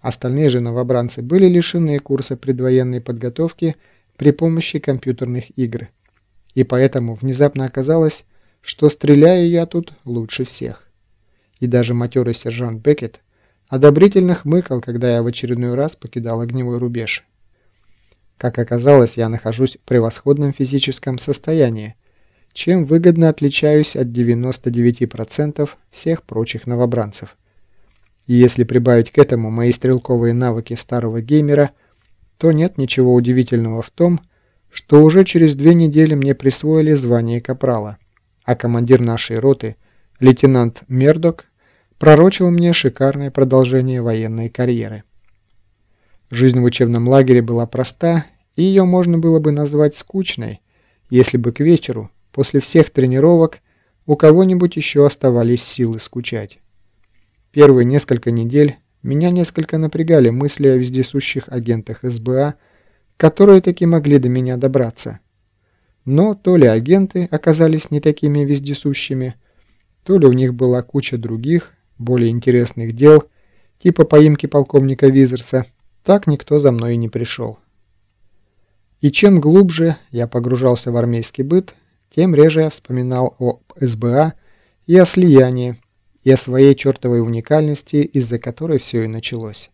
Остальные же новобранцы были лишены курса предвоенной подготовки при помощи компьютерных игр. И поэтому внезапно оказалось, что стреляю я тут лучше всех. И даже матерый сержант Беккет одобрительно хмыкал, когда я в очередной раз покидал огневой рубеж. Как оказалось, я нахожусь в превосходном физическом состоянии, чем выгодно отличаюсь от 99% всех прочих новобранцев. И если прибавить к этому мои стрелковые навыки старого геймера, то нет ничего удивительного в том, что уже через две недели мне присвоили звание капрала, а командир нашей роты, лейтенант Мердок, пророчил мне шикарное продолжение военной карьеры. Жизнь в учебном лагере была проста, и ее можно было бы назвать скучной, если бы к вечеру, после всех тренировок, у кого-нибудь еще оставались силы скучать. Первые несколько недель меня несколько напрягали мысли о вездесущих агентах СБА, которые таки могли до меня добраться. Но то ли агенты оказались не такими вездесущими, то ли у них была куча других, более интересных дел, типа поимки полковника Визерса, так никто за мной и не пришел. И чем глубже я погружался в армейский быт, тем реже я вспоминал о СБА и о слиянии, и о своей чертовой уникальности, из-за которой все и началось.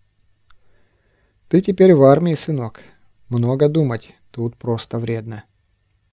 Ты теперь в армии, сынок. Много думать, тут просто вредно.